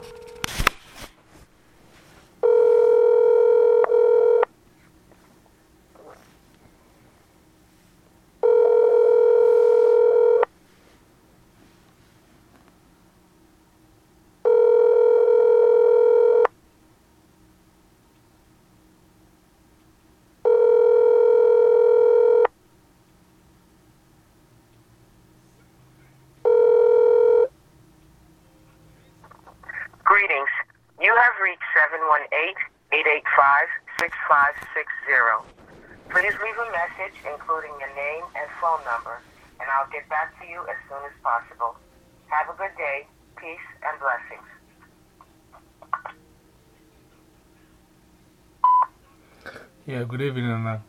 you reach 718-885-6560. Please leave a message including your name and phone number, and I'll get back to you as soon as possible. Have a good day. Peace and blessings. Yeah, good evening, Anna.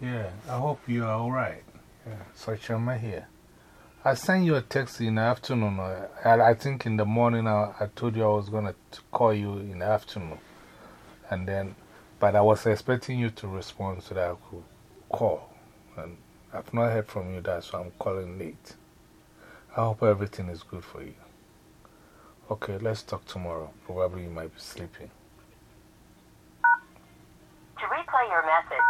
Yeah, I hope you are all right. Yeah, so Chama here. I sent you a text in the afternoon. I, I think in the morning I, I told you I was going to call you in the afternoon. And then, but I was expecting you to respond so that I could call. And I've not heard from you, that's why I'm calling late. I hope everything is good for you. Okay, let's talk tomorrow. Probably you might be sleeping. To replay your message,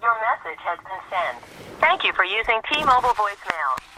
your message has been sent. Thank you for using T-Mobile voicemail.